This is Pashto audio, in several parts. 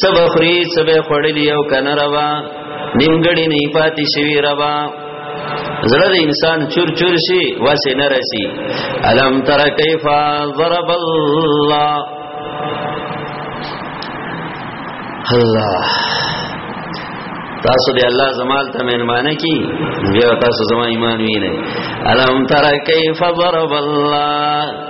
سب خری سب خړلی او کنه روا نیمګړی نه پاتې شوی روا زړه د انسان چور چور شي واسه نه رسی الم تر کیف ضرب الله الله تاسو دی الله زمال ته مهربانه کی بیا تاسو زما ایمان وینئ الم تر کیف ضرب الله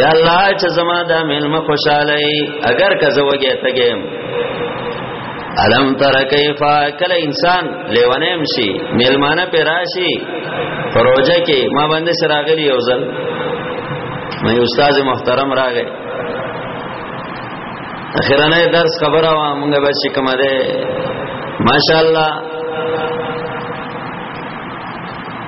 یا الله چې زما دا ملم خوشاله اگر که زه وګه تګم علم تر کیفا کله انسان لیوانم شي ملمانه پر راشي پروژه کې ما باندې سراغلی یو ځل مې استاد محترم راغی اخرانه درس خبره وا مونږ به چې کومه ده ماشاءالله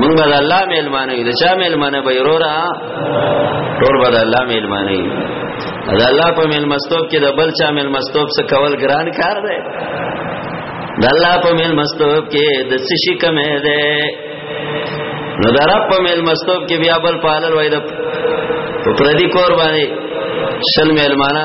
مونږ به الله مېلمانه یو د چا مېلمانه به ورورا ټول به الله مېلمانه یو دا الله په مېلمستوب کې د بل چا مېلمستوب څخه کول ګران کار دی د الله په مېلمستوب کې د څه شي کمې ده نو د رب په مېلمستوب کې بیا بل پالل وای د په پردي قرباني شل مېلمانه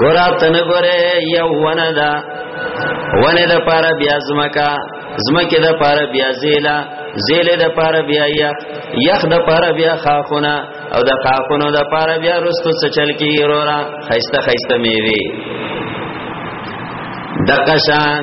ګورا تن ګوره یو ونه دا ونه د پاره بیا زمکا زمکه د پاره بیا زیلا زیله د پاره بیا یخ یخ د پاره بیا خاخونه او د خاخونو د پاره بیا رستو چل کی رورا خيسته خيسته میوي دقشان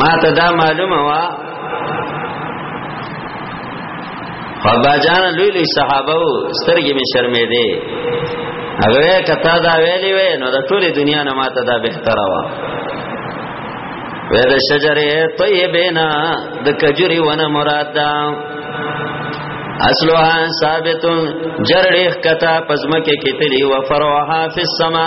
ما ته دا معلومه وا خبا جان لوی لوی صحابه سترګې می شرمې دي هغه کتا دا ویلی وې نو د ټوله دنیا نه ما ته دا بهتره وا وې د شجره طیبینا د کجوري ونه مراد ده اصلها ثابت جرړې کتا پزمکه کې تلی و فروها فی السما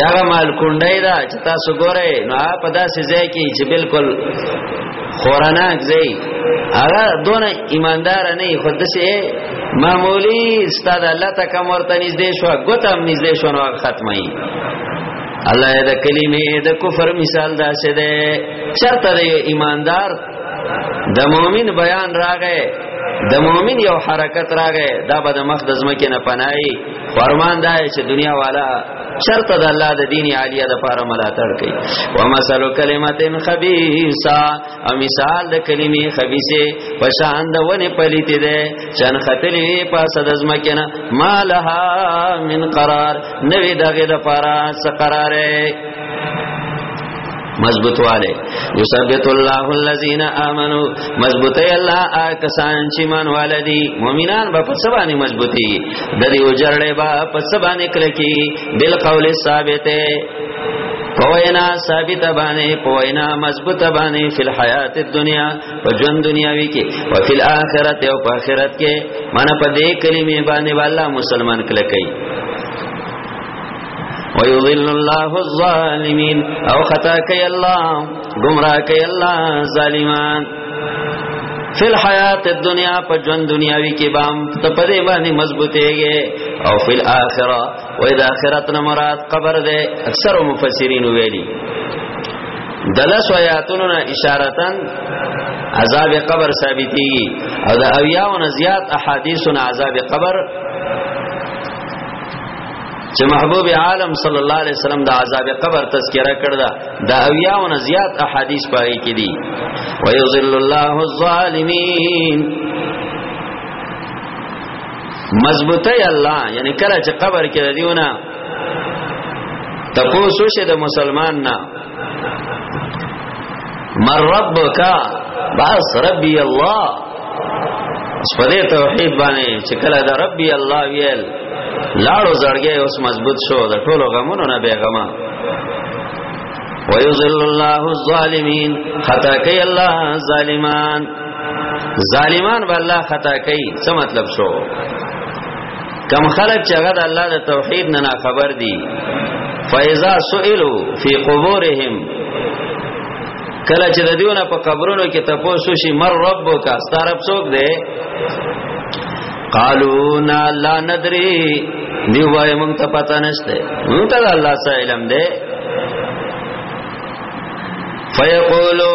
یاره مال کونډای دا چې تاسو ګورئ نو په داسې ځای کې چې بالکل خوراناک ځای هغه دونه ایماندار نه خو دسه معمولی استاد الله ته کوم ورته نږدې شو غوتم نږدې شو نو ختمه الله د کلمې د کفر مثال دا څه ده چرته دی ایماندار د مؤمن بیان راغې د مؤمن یو حرکت راغې دا به د مخ د زمکه نه پناي فرمان دا چې دنیا والا چرته د الله د دین عالیه د پاره ملاتړ کوي و مثال کلمتن خبيثا او مثال د کلمې خبيثه پشان د ونه پلیت ده چن خطلې پاس د زمکنه مالها من قرار نوې دغه د پاره څه قرار مضبوط والے یثبت الله الذين امنوا مضبوط الله کسان چې مان والدي مؤمنان به په سبانه مضبوطي د دې وجرړې به په سبانه کړ کې بل قول ثابت پوینا ثابت باندې پوینا مضبوط باندې فل حیات دنیا په ژوند دنیاوی کې او فل آخرت او په آخرت کې معنی په دې کلمې باندې والله مسلمان کله کوي ويضل الله الظالمين او خطا کوي الله گمراه کوي الله ظالمان فی الحیات الدنیا په ژوند دنیاوی کې بام ته پدې باندې مضبوطېږي او فی الاخره و اذا اخرت نه مراد قبر ده اکثر مفسرین ویلي دلس آیاتونو نه اشارتن عذاب قبر ثابتېږي او د اویاو نه زیات احادیثو نه عذاب قبر چې محبوب عالم صلی الله علیه وسلم د عذاب قبر تذکرہ کړ دا د اویاو نه زیات احادیث پای کې دي ويذل الله الظالمین مضبوطه الله یعنی کله چې قبر کې دیونه تپوسو شه د مسلمان نه من ربک بس ربي الله سپدې توحید باندې چې کله دا ربي الله ویل لاړو زړګي اوس مضبوط شو د ټولو غمونو نه بیغما ويذل الله الظالمين خطا کوي الله ظالمان ظالمان به الله خطا کوي څه مطلب شو کم خلق چې هغه د الله د توحید نه نا خبر دي فایزا سئلو فی قبورهم کله چې د دیونه په قبرونو کې تاسو شي مر ربک استرب څوک دی قالو نا لا ندری دی وای مونږ ته پتا نشته مونږ ته الله سره علم دی فیقولو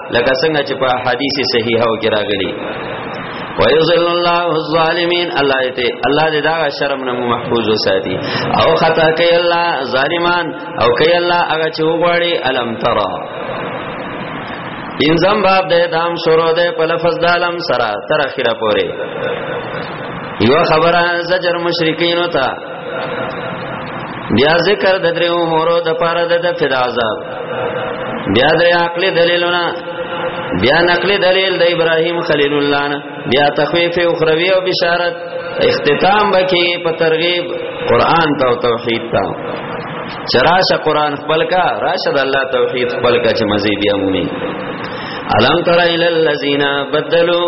لکه څنګه چې په حدیث صحیحه کې راغلي ويذل الله الظالمين الله دې الله دې دا شرم نه محفوظ وساتي او خطا کوي الله ظالمان او کوي الله هغه چې وغواړي الم ترى انزم باب دې دام شروع دې په لفظ د علم سره تر اخره پورې یو خبره زجر مشرکین وتا بیا ذکر د درې امورو د پاره د فدا عذاب بیا د عقل دلیلونه بیا نقل دلیل د ابراهیم خلیل الله نه بیا تخویف اخروی او بشارت اختتام بکی په ترغیب قران ته او توحید ته چراشه قران خپل کا راشد الله توحید خپل کا چې مزي بیا مومي الم تر الى الذين بدلوا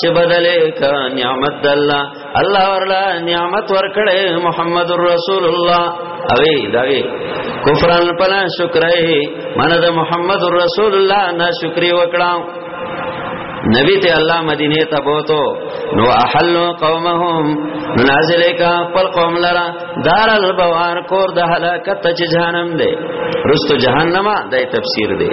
چې بدلې ک نعمت د الله الله ورلا نعمت ورکړې محمد رسول الله اوی داوی کفران پنا شکرای من د محمد رسول الله نا شکری وکړه نبی ته الله مدینه ته بوتو نو احل قومهم نازل کا پر قوم لرا دار البوار کور د هلاکت چې جهنم دی رستو جهنم د تفسیر دی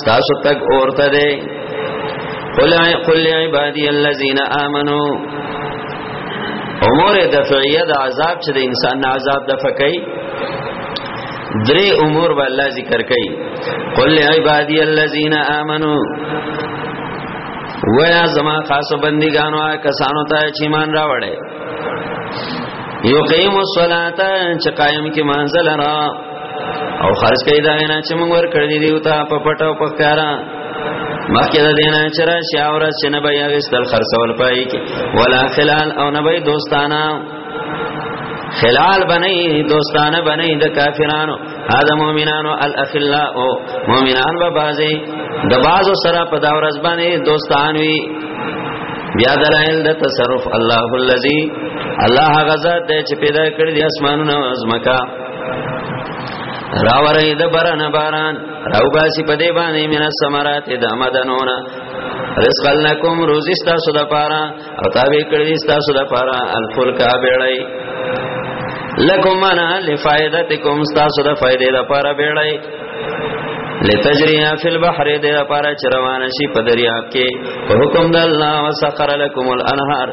ستاسو تک اورته دی قل قل عبادی الذین آمنو امور دفعیه د عذاب چې د انسان نه عذاب دفع کوي درې امور به الله ذکر کوي قل عبادی الذین آمنو ویا زما خاص بندګانو آ کسانو ته چې ایمان راوړې یقیم الصلاة چې قائم کې منزل را او خرج کوي دا نه چې موږ ور کړی دی او ته په پټو په کارا مخکې د دینه چې را شي او را چې نه به یې وستل خرڅول پای کې ولا خلال او نه به دوستانه خلال بنئی دوستانه بنئی د کافرانو هاذا مؤمنانو الاخلاء مؤمنان به بازي د بازو سره په دا ورځ باندې دوستان وي بیا دلائل د تصرف الله الذي الله غزا ته چې پیدا کړی د اسمانونو او زمکا راوری د برن باران راو باسی په دی باندې من الثمرات د آمدنونه رزق لکم روزی تاسو د پاره او تابع کړی تاسو د پاره الفلک بیړی لکم انا لفائدتکم تاسو د فائدې د پاره بیړی لتجریا فی البحر د پاره چروان شي په دریاب کې په حکم د الله وسخر لكم الانهار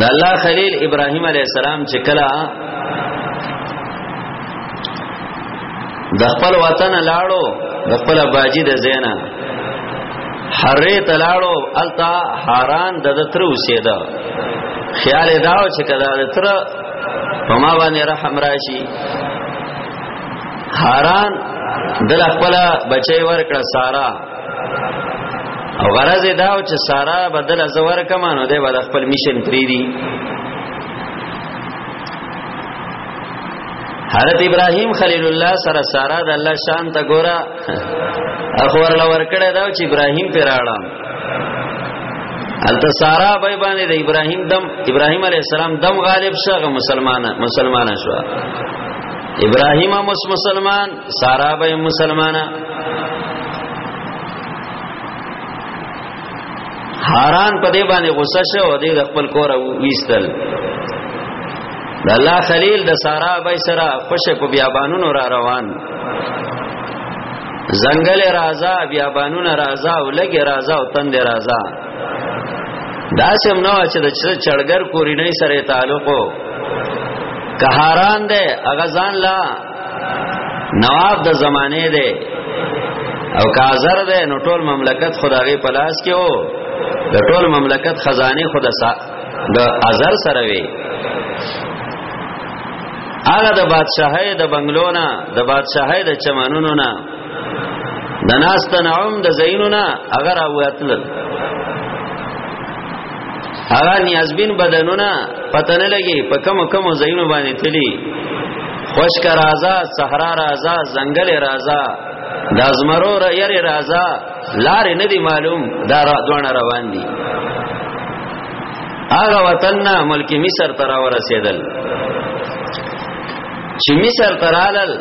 د الله خلیل ابراهیم علی السلام چې کله د خپل وطن لاړو د خپل باجی د زینا حرې ته لاړو التا حاران د تر اوسېدا خیال دا چې کله د تر په ما باندې رحم راشي حاران د خپل بچي ورکړه سارا او غرض دا و چې سارا بدل زور کمانو دی بعد خپل میشن پری دی حضرت ابراهیم خلیل الله سره سارا د الله شان ته ګورا اخور لور کړه دا چې ابراهیم پیراړه الته سارا به باندې د ابراهیم دم ابراهیم علی السلام دم غالب شغه مسلمانه مسلمانه شو ابراهیم هم مسلمان سارا به مسلمانه حاران په دې باندې غوسه شو او دې خپل کور ویستل د الله خلیل د سارا بای سره خوش په بیابانونو را روان زنګل رازا بیابانونه رازا او لګي رازا او تند رازا دا سم نو چې د چړګر کورینې سره تعلق که حاران ده اغه ځان لا نواب د زمانه دی او کازر دی نو ټول مملکت خدای په لاس کې وو د ټول مملکت خزانه خدا سا د ازر سره وی هغه د بادشاہي د بنگلونا د بادشاہي د چمنونو نه د ناس تنعم د زینونا اگر اوتل هغه نیازبین بدنونه پته نه لګي په کم کم ځایونو باندې تللی خوشک رازا صحرا رازا ځنګل رازا د ازمرو را یری رازا لار نه دی معلوم دا دوان روان دي هغه وطن نه ملک مصر ترا ورسېدل چې مصر ترالل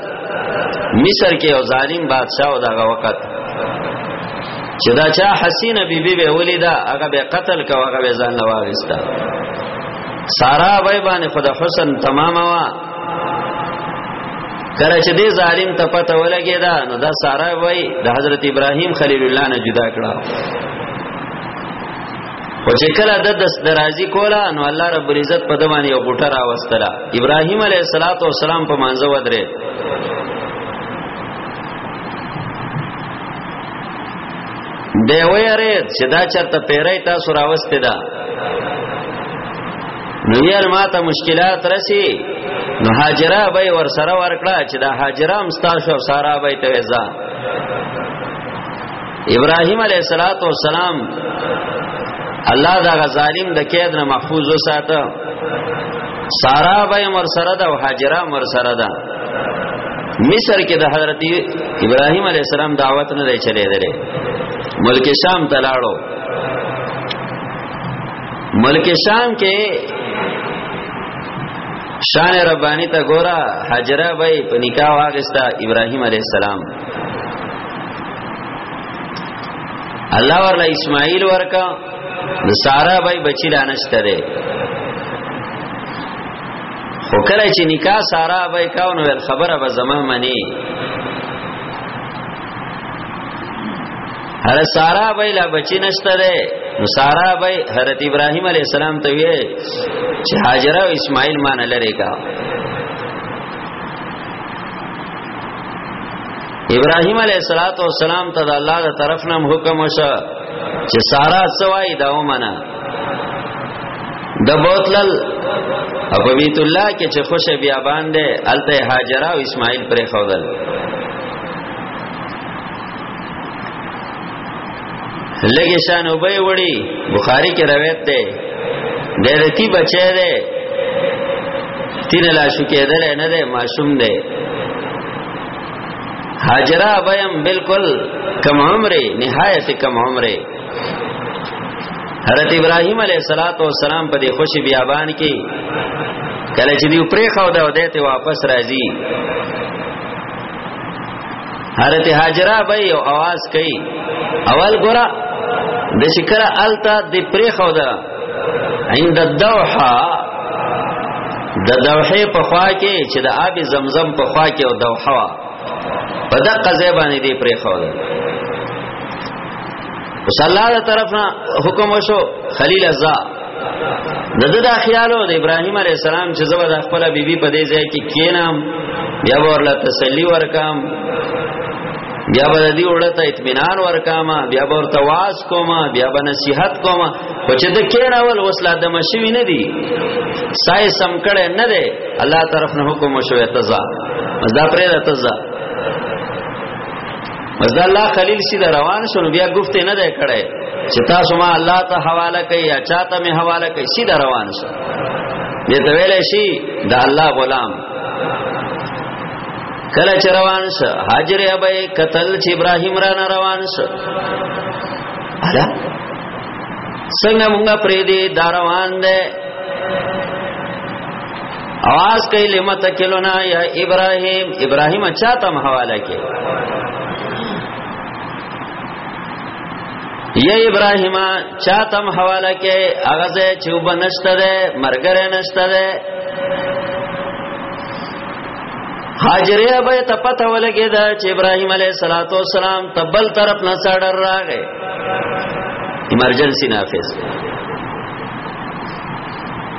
مصر کې یو ظالم بادشاہ او دغه وخت چې دا چا حسینه بیبي به ولیدا هغه به قتل کا هغه به ځان لواغستا سارا وای باندې خدا حسن تمام وا کله چې دې ظالم ته پته ولګی دا نو دا سارا وای د حضرت ابراهیم خلیل الله نه جدا کړه او چې کله د دس درازي کولا نو الله رب العزت په دمانه یو ګټه راوستله ابراهیم علیه السلام په مانځه ودره دی ویری چې دا چرته پیری تاسو راوستي دا نو یې ماته مشکلات رسی نو هاجره به ور سره ورکړه چې دا هاجره هم تاسو سارا به ته وزا ابراهيم عليه الصلاه والسلام الله دا ظالم د کېد نه محفوظ وساته سارا به مر سره ده او هاجره مر سره ده مصر کې د حضرت ابراهيم عليه السلام دعوت نه دی چلے دی ملک شام ته لاړو ملک شام کې شان ربانی ته ګورا حجره وای په نکاح واغستا ابراهيم عليه السلام الله ورله اسماعیل ورکا د سارا بای بچی دانشته ده خو کله چې نکاح سارا به کاو نو خبره به زما منی هر سارا به لا بچی نشته ده نو سارا به حضرت ابراهیم علی السلام ته وی چې هاجر او اسماعیل مان لری کا ابراهیم علیه الصلاۃ والسلام ته د الله تر طرف نام حکم وشو چې سارا سوای دا ومنه د بوتلل او په بیت الله کې چې خوش بیا باندې الته هاجر او اسماعیل پرې خودل لګې شان وبې وړي بخاری کې روایت ده د رتی بچی ده تین لا شو کېدل نه ده معصوم ده هاجرہ بیم بالکل کم عمره نهایت کم عمره حضرت ابراهيم عليه الصلاه والسلام په دې خوشي بیابان کې کله چې دیو پرې خو دا ودته واپس راځي حضرت هاجرہ به یو आवाज کوي اول ګورا د شکر التا د پرې خو دا عند الدوحه د دوحه په خوا کې چې د آب زمزم په خوا کې او دوحه په دغه ځای باندې دی پرې خو دا اوس الله تعالی طرف نه حکم وشو خلیل ازا د د دا خیالو د ابراهیم علی السلام چې زبر د خپل بیبي په دې ځای کې کینم بیا ورله تسلی ورکم بیا به دې وړته اطمینان ورکم بیا به ورته واس کوم بیا به نصیحت کوم او چې د کینول وسلا د مشوي نه دی سای سم کړه نه دی الله طرف نه حکم شوی تزا مزدا پرې تزا مزه الله خلیل سید روان شو بیا گفته نه ده کړه چې تاسو ما الله ته حواله کوي یا چاته می حواله کوي سید روان شو دې ته ویل شي د الله غلام کله چې روان شو حاجر ابي قتل چې ابراهيم را نه روان شو الا څنګه موږ پرې دې داروان ده आवाज کوي لما تکلونا یا ابراهيم ابراهيم اچا تم حواله کې یا ابراهیم چا تم حواله کې هغه ځای چې وبنشته ده مرګره نشته ده حاجره به ته پته ولګی دا چې ابراهیم علیه صلوات و سلام تبل طرف نه سړر راغې ایمرجنسي نافذ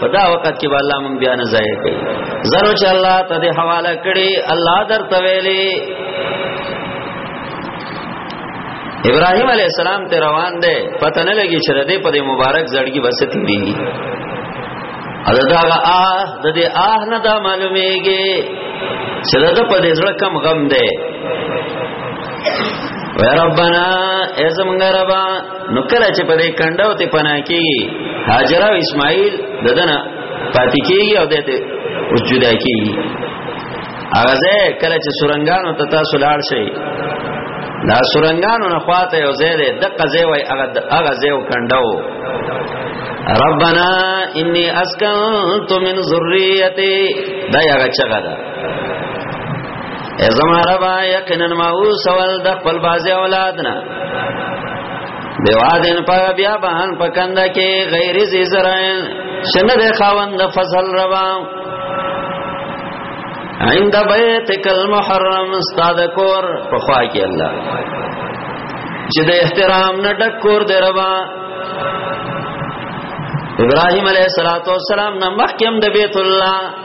په دا وخت کې الله مونږ بیا نه ځای کوي زرو چې الله ته دې حواله کړي الله درته ویلي ابراهيم عليه السلام ته روان دي پته نه لګي چې دې په دې مبارک زړګي بستی دي ادا دا آه د دې آه نه دا معلوميږي چې دا په دې زړه کم غم ده وی ربنا ایزم غربا نو کله چې په دې کندو ته پناه کیږي هاجر او اسماعیل ددنه پاتې کیږي او دته اوس جدا کیږي هغه ځای کله چې سورنګانو ته تاسو لاړ شئ دا سورنګانو نه خواته یو ځای دی د قزې وای هغه هغه ځای کندو ربنا انی اسکنت من ذریتی دا یو چغه ده ازما ربا یقینا ما او سوال د خپل بازي اولادنا دیوادن په بیا بهان پکند کې غیر زی زرائن شنه د خاوند فضل روا عند بیتک المحرم استاد کور په خوا کې الله چې د احترام نه ډک کور دی روا ابراهيم عليه السلام نه مخکم د بیت الله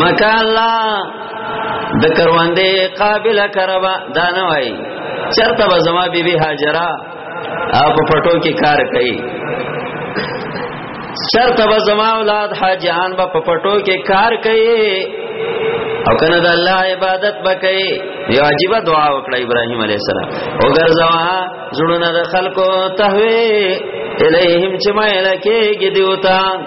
مکه الله د کرواندې قابل کربا دا نه وای چرته به زما بیبي هاجرہ په پټو کې کار کوي چرته به زما اولاد حاجان به په پټو کې کار کوي او کنه د الله عبادت وکي یو عجیب دعا وکړه ابراهيم عليه السلام او ګرځوا زړونه د خلکو تهوي الیهم چې ما الکه کې دیوتا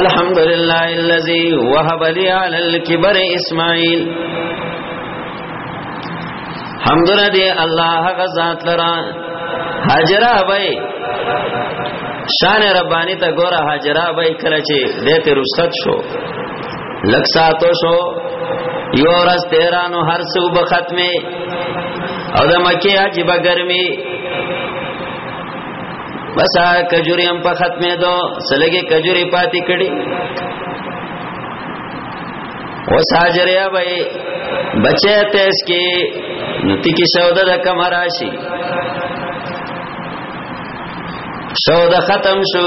الحمد لله الذي وهب لي على الكبر اسماعيل حمدنا دی الله غزاد لرا حجرا بای شان ربانی تا گورا حجرا بای کله چې دته رخصت شو لک ساتو شو یو ورځ تیرانو هر څو به ختمه او د مکه عجیب ګرمي بس کجوري هم په ختمه دو سلګي کجوري پاتې کړي او ساجریا بای بچه تیس کی نتی کی شوده دا کم راشی شوده ختم شو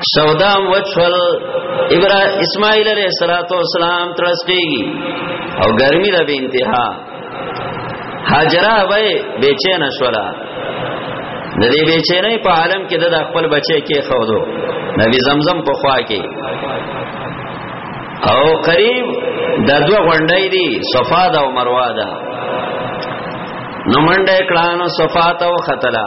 سودام وچول ابرا اسماعیل علیہ الصلوۃ والسلام ترسکیږي او ګرمي د به انتها هاجرہ وای بیچینه شولا د دې بیچینه په عالم کې د خپل بچی کې خودو نبی زمزم په خوا کې او قریب د دوه غونډې دي صفا د مروه ده نو منډه کړهنو صفات او خطلا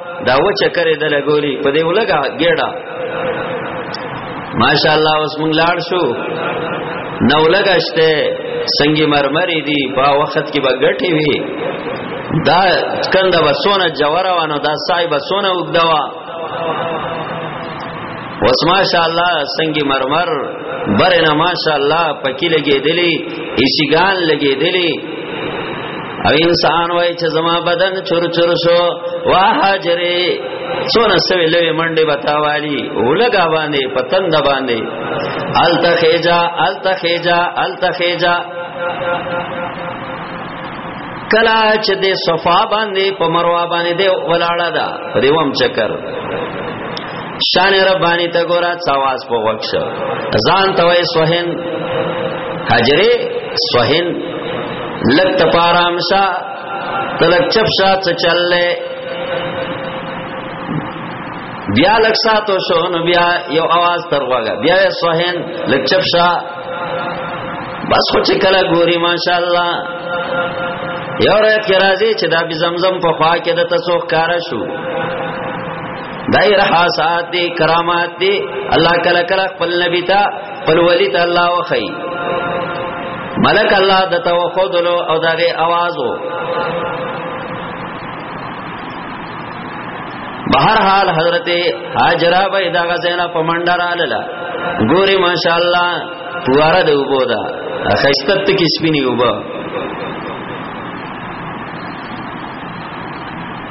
دا و چکر دې لګوري په دې ولګه ګډه ماشاءالله اوس مونږ لاړ شو نو لګشته سنگي مرمري دي په وخت کې به ګټي وي دا کنده وسونه جوړه وانه دا صاحب سونه وګدوا اوس ماشاءالله سنگ مرمر برنه ماشاءالله پکې لګېدلې ایشګان لګېدلې او انسان وای چې زما بدن چور چور شو واهجره څونه سوي لوي منډه بتاوالي ولګا باندې پتند باندې التخیجا التخیجا التخیجا کلا چې د صفا باندې په مروه باندې دی ولاړه ده په دیوم چکر شان ربانی ته ګورا څواز په وخت شو ځان ته وای سوهن حجره سوهن لک تپارام شا تلک چپ شا څه چللې بیا لک ساتو شو نو بیا یو आवाज تر وګه بیا سوهن لک چپ شا بس خو چې کله ګوري ماشاءالله یو روایت کې راځي چې دا به زمزم په خوا کې د تاسو ښکارا شو دای رحاسات دی کرامات دی الله کله کله خپل نبی ته خپل ولی ته الله وخی ملک الله د توخدلو او دغه आवाजو بهر حال حضرت هاجرہ به دا غزینا په منډه را لاله ګوري ماشاء الله پواره دی وبو دا خشتت کی سپینی وبو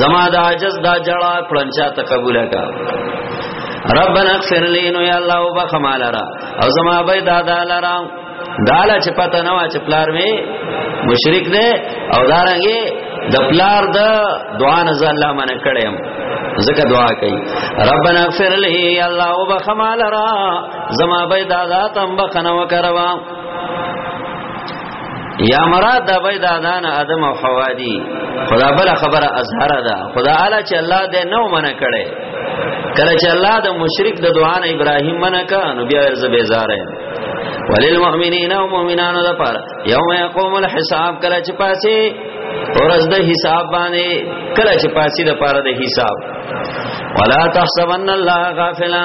زما د عجز دا جړه کړنچا ته قبول کا ربنا اغفر لي نو یا الله وبخمال را او زما به دادا لرا دالا چې پته نه وا چې پلار می مشرک دی او دارنګي د پلار د دعا نه الله من کړم زکه دعا کوي ربنا اغفر لي الله وبخمال را زما به دادا تم بخنه وکروا یا مراد دا بای دادان آدم او حوا دی خدا بل خبره اظهر ده خدا اعلی چې الله دې نو منع کړي کله چې الله د مشرک د دعا نه ابراهیم منع کا نو بیا ورز بیزاره وللمؤمنین او مؤمنانو د پر یوم یقوم الحساب کله چې پاسي ورځ د حساب باندې کله چې پاسي د پاره د حساب ولا تحسبن الله غافلا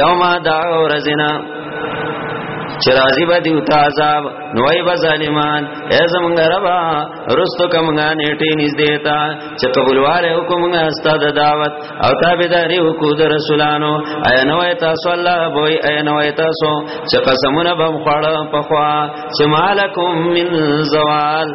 یوم دعو رزنا چې راضی به دی وتا عذاب نوای به ظالمان ای زمونږ ربا رستو کومه نیټه نږدې تا چې قبولواله حکم استاد دعوت او تابعداري وکړو د رسولانو ای نوای تاسو الله بوئی ای نوای تاسو چې قسمونه بم خړ په خوا چې مالکم من زوال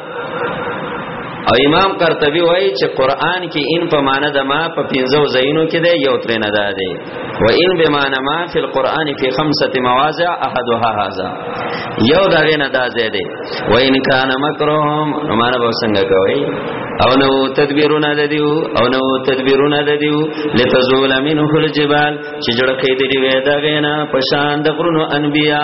او امام قرطبي وایي چې قران کې ان په معنی د ما په پنځو ځایونو کې دی یو ترنه ده دی و ان به معنی ما فی القران فی خمسه مواضع احدها هذا یو دا نه ده زیاده و ان کان مکرهم معنی به څنګه کوي او نو تدبیرونه د دیو او نو تدبیرونه د دیو لتزول منه الجبال چې جوړ کړي دی وې دا غینا پشان د غرونو انبیا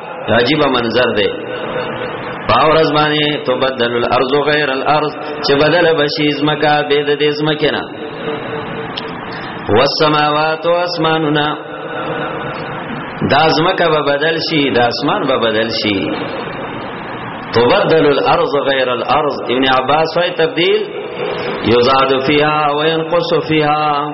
عجیب منظر دی باورز باندې تو بدل الارض غیر الارض چې بدل بشي زمکا به د دې زمکه نه والسماوات واسماننا دا زمکه به بدل شي دا اسمان به بدل شي تبدل الارض غیر الارض ابن عباس وايي تبديل يزاد فيها وينقص فيها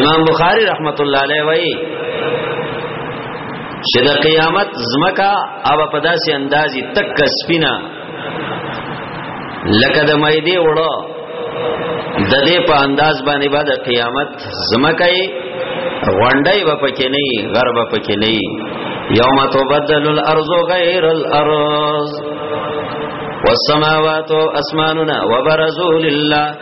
امام بخاری رحمت الله علیه وایي چې د قیامت زمکا او په داسې اندازي تک سپینا لکه د مېدی وړو د دې په انداز باندې بعد قیامت زمکای غونډای و پکې نه غرب پکې نه یوم تبدل الارض غیر الارض والسماوات اسماننا وبرزوا لله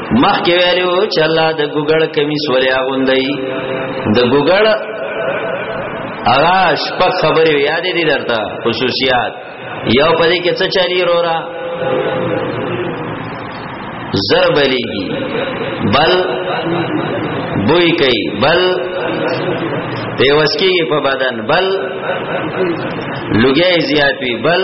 مخکې ویلو چې الله د ګوګړ کمیس ولې اغوندي د ګوګړ هغه شپږ خبرې یادې دي درته خصوصیات یو پدې کې څه چالي رورا زر بلیږي بل بوی کوي بل پیوس کیږي په بدن بل لګي زیات وي بل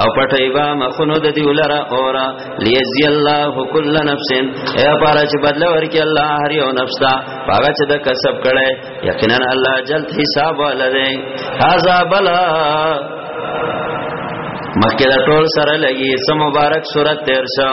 او پټایبا مخونو د دی ولرا اورا لیزی الله کل نفس ای پارا چې بدل ورکی الله هر یو نفس دا پاګه چې د کسب کړي یقینا الله جلد حساب ولري هاذا بلا مخکې دا ټول سره لګي سم مبارک صورت تیر شو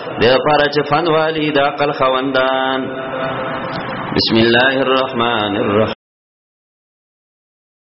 د لپاره چې فن والی د عقل خوندان بسم الله الرحمن الرحیم